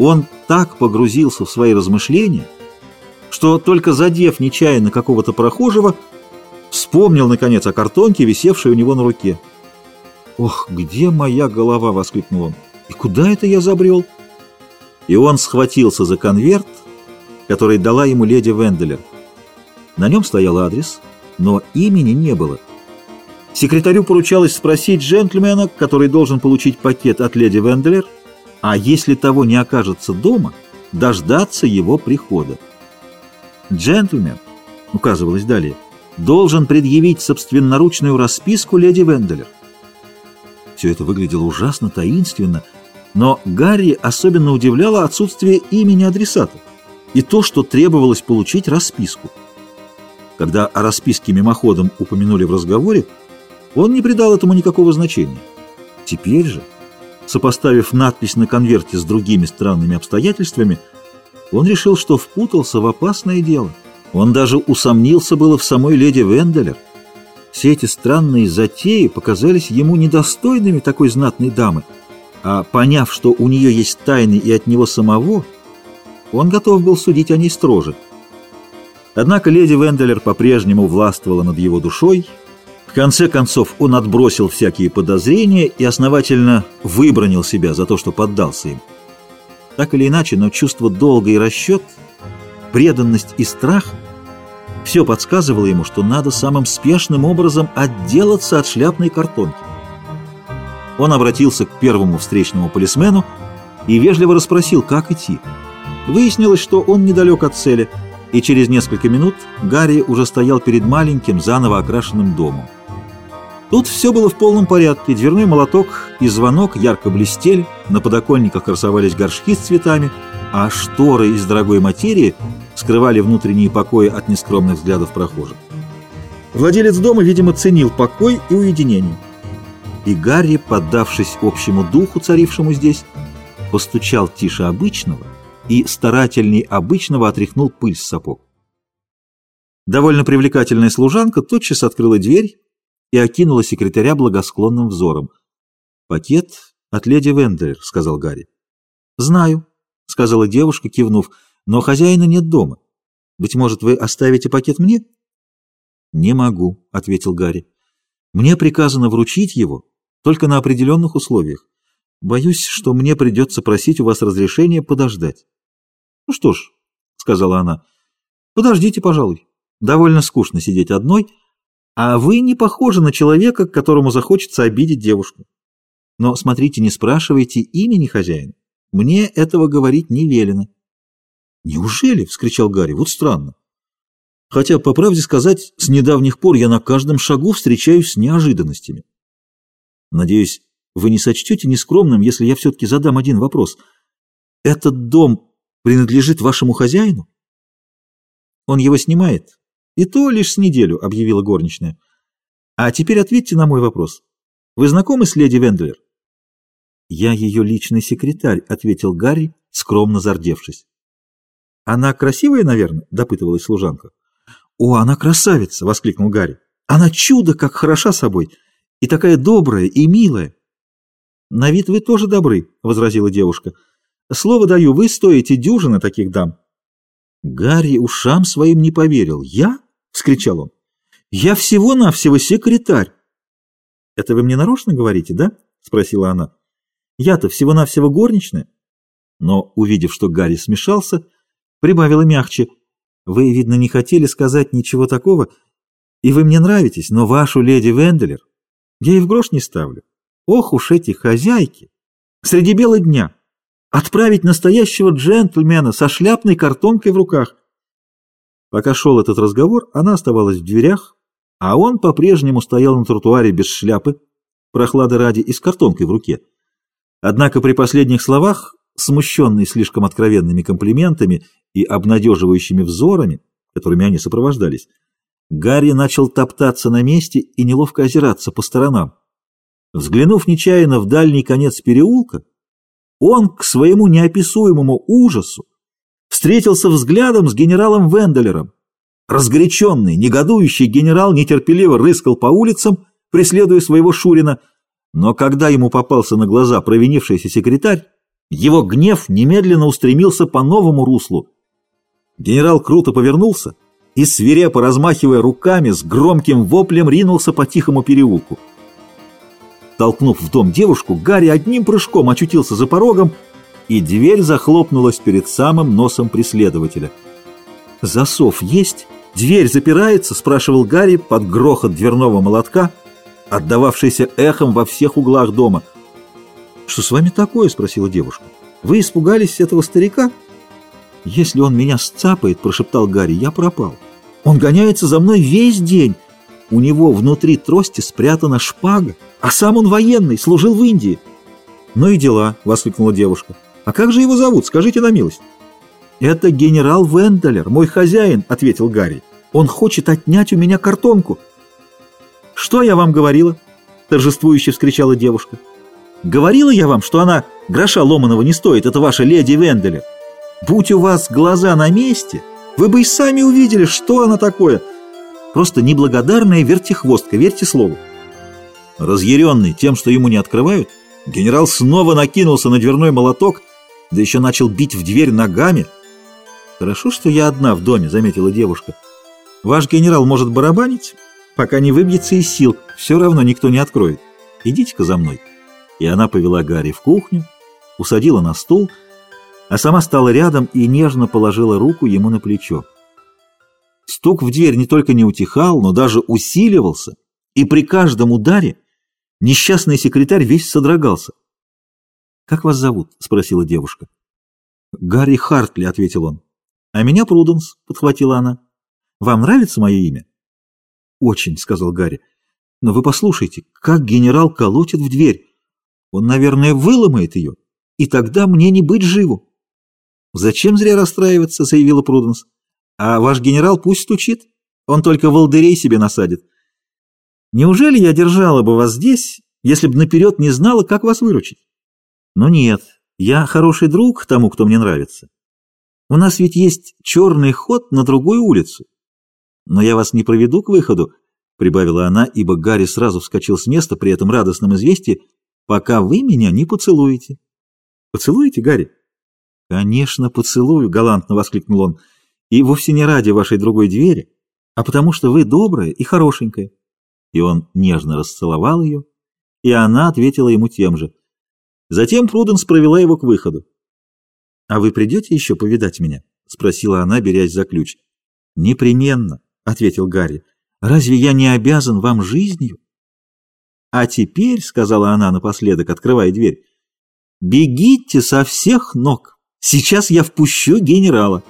Он так погрузился в свои размышления, что только задев нечаянно какого-то прохожего, вспомнил, наконец, о картонке, висевшей у него на руке. «Ох, где моя голова?» — воскликнул он. «И куда это я забрел?» И он схватился за конверт, который дала ему леди Венделер. На нем стоял адрес, но имени не было. Секретарю поручалось спросить джентльмена, который должен получить пакет от леди Венделер, а если того не окажется дома, дождаться его прихода. Джентльмен, указывалось далее, должен предъявить собственноручную расписку леди Венделер. Все это выглядело ужасно таинственно, но Гарри особенно удивляло отсутствие имени адресата и то, что требовалось получить расписку. Когда о расписке мимоходом упомянули в разговоре, он не придал этому никакого значения. Теперь же, сопоставив надпись на конверте с другими странными обстоятельствами, он решил, что впутался в опасное дело. Он даже усомнился было в самой леди Венделер. Все эти странные затеи показались ему недостойными такой знатной дамы, а поняв, что у нее есть тайны и от него самого, он готов был судить о ней строже. Однако леди Венделер по-прежнему властвовала над его душой, в конце концов он отбросил всякие подозрения и основательно выбронил себя за то, что поддался им. Так или иначе, но чувство долга и расчет, преданность и страх – все подсказывало ему, что надо самым спешным образом отделаться от шляпной картонки. Он обратился к первому встречному полисмену и вежливо расспросил, как идти. Выяснилось, что он недалек от цели, и через несколько минут Гарри уже стоял перед маленьким, заново окрашенным домом. Тут все было в полном порядке. Дверной молоток и звонок ярко блестели, на подоконниках красовались горшки с цветами, а шторы из дорогой материи скрывали внутренние покои от нескромных взглядов прохожих. Владелец дома, видимо, ценил покой и уединение. И Гарри, поддавшись общему духу, царившему здесь, постучал тише обычного и старательней обычного отряхнул пыль с сапог. Довольно привлекательная служанка тотчас открыла дверь и окинула секретаря благосклонным взором. «Пакет от леди Венделер», — сказал Гарри. «Знаю», — сказала девушка, кивнув, — «но хозяина нет дома. Быть может, вы оставите пакет мне?» «Не могу», — ответил Гарри. «Мне приказано вручить его только на определенных условиях. Боюсь, что мне придется просить у вас разрешения подождать». «Ну что ж», — сказала она, — «подождите, пожалуй. Довольно скучно сидеть одной, — а вы не похожи на человека, которому захочется обидеть девушку. Но смотрите, не спрашивайте имени хозяина. Мне этого говорить не велено. «Неужели?» — вскричал Гарри. «Вот странно. Хотя, по правде сказать, с недавних пор я на каждом шагу встречаюсь с неожиданностями. Надеюсь, вы не сочтете нескромным, если я все-таки задам один вопрос. Этот дом принадлежит вашему хозяину? Он его снимает, «И то лишь с неделю», — объявила горничная. «А теперь ответьте на мой вопрос. Вы знакомы с леди Вендлер?» «Я ее личный секретарь», — ответил Гарри, скромно зардевшись. «Она красивая, наверное?» — допытывалась служанка. «О, она красавица!» — воскликнул Гарри. «Она чудо, как хороша собой, и такая добрая и милая!» «На вид вы тоже добры», — возразила девушка. «Слово даю, вы стоите дюжины таких дам». Гарри ушам своим не поверил. «Я?» — вскричал он. «Я всего-навсего секретарь!» «Это вы мне нарочно говорите, да?» — спросила она. «Я-то всего-навсего горничная». Но, увидев, что Гарри смешался, прибавила мягче. «Вы, видно, не хотели сказать ничего такого, и вы мне нравитесь, но вашу леди Венделер я и в грош не ставлю. Ох уж эти хозяйки! Среди бела дня!» Отправить настоящего джентльмена со шляпной картонкой в руках. Пока шел этот разговор, она оставалась в дверях, а он по-прежнему стоял на тротуаре без шляпы, прохлады ради и с картонкой в руке. Однако при последних словах, смущенный слишком откровенными комплиментами и обнадеживающими взорами, которыми они сопровождались, Гарри начал топтаться на месте и неловко озираться по сторонам. Взглянув нечаянно в дальний конец переулка, он к своему неописуемому ужасу встретился взглядом с генералом Венделером. Разгоряченный, негодующий генерал нетерпеливо рыскал по улицам, преследуя своего Шурина, но когда ему попался на глаза провинившийся секретарь, Его гнев немедленно устремился по новому руслу. Генерал круто повернулся и, свирепо размахивая руками, с громким воплем ринулся по тихому переулку. Толкнув в дом девушку, Гарри одним прыжком очутился за порогом, и дверь захлопнулась перед самым носом преследователя. «Засов есть? Дверь запирается?» — спрашивал Гарри под грохот дверного молотка, отдававшийся эхом во всех углах дома. «Что с вами такое?» — спросила девушка. «Вы испугались этого старика?» «Если он меня сцапает», — прошептал Гарри, — «я пропал. Он гоняется за мной весь день. У него внутри трости спрятана шпага, а сам он военный, служил в Индии». «Ну и дела», — воскликнула девушка. «А как же его зовут? Скажите на милость». «Это генерал Венделер, мой хозяин», — ответил Гарри. «Он хочет отнять у меня картонку». «Что я вам говорила?» — торжествующе вскричала девушка. «Говорила я вам, что она гроша ломаного не стоит, это ваша леди Венделер. Будь у вас глаза на месте, вы бы и сами увидели, что она такое. Просто неблагодарная вертихвостка, верьте слову». Разъяренный тем, что ему не открывают, генерал снова накинулся на дверной молоток, да еще начал бить в дверь ногами. «Хорошо, что я одна в доме», — заметила девушка. «Ваш генерал может барабанить, пока не выбьется из сил, все равно никто не откроет. Идите-ка за мной». И она повела Гарри в кухню, усадила на стул, а сама стала рядом и нежно положила руку ему на плечо. Стук в дверь не только не утихал, но даже усиливался, и при каждом ударе несчастный секретарь весь содрогался. «Как вас зовут?» — спросила девушка. «Гарри Хартли», — ответил он. «А меня Пруденс», — подхватила она. «Вам нравится мое имя?» «Очень», — сказал Гарри. «Но вы послушайте, как генерал колотит в дверь. Он, наверное, выломает ее, и тогда мне не быть живу». «Зачем зря расстраиваться?» — заявила Пруденс. «А ваш генерал пусть стучит. Он только волдырей себе насадит. Неужели я держала бы вас здесь, если бы наперед не знала, как вас выручить? Но нет, я хороший друг тому, кто мне нравится. У нас ведь есть черный ход на другую улицу. Но я вас не проведу к выходу, — прибавила она, ибо Гарри сразу вскочил с места при этом радостном известии, — пока вы меня не поцелуете. Поцелуете, Гарри? Конечно, поцелую, — галантно воскликнул он, — и вовсе не ради вашей другой двери, а потому что вы добрая и хорошенькая. И он нежно расцеловал ее, и она ответила ему тем же. Затем Пруденс провела его к выходу. «А вы придете еще повидать меня?» — спросила она, берясь за ключ. «Непременно», — ответил Гарри. «Разве я не обязан вам жизнью?» «А теперь», — сказала она напоследок, открывая дверь, — «бегите со всех ног. Сейчас я впущу генерала».